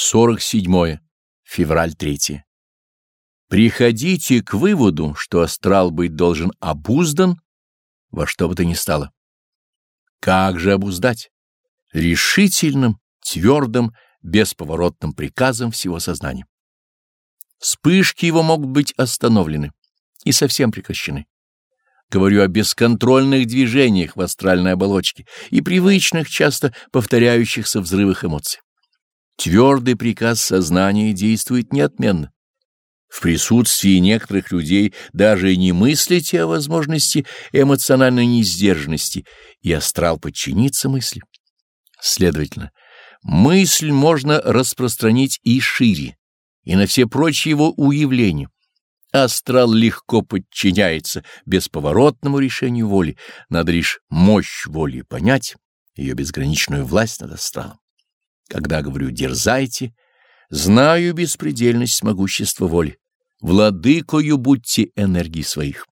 47 февраль 3. Приходите к выводу, что астрал быть должен обуздан во что бы то ни стало. Как же обуздать? Решительным, твердым, бесповоротным приказом всего сознания. Вспышки его могут быть остановлены и совсем прекращены. Говорю о бесконтрольных движениях в астральной оболочке и привычных, часто повторяющихся взрывах эмоций. Твердый приказ сознания действует неотменно. В присутствии некоторых людей даже не мыслите о возможности эмоциональной несдержанности, и астрал подчинится мысли. Следовательно, мысль можно распространить и шире, и на все прочие его уявления. Астрал легко подчиняется бесповоротному решению воли, надо лишь мощь воли понять, ее безграничную власть над астралом. Когда говорю «дерзайте», знаю беспредельность могущества воли. Владыкою будьте энергии своих.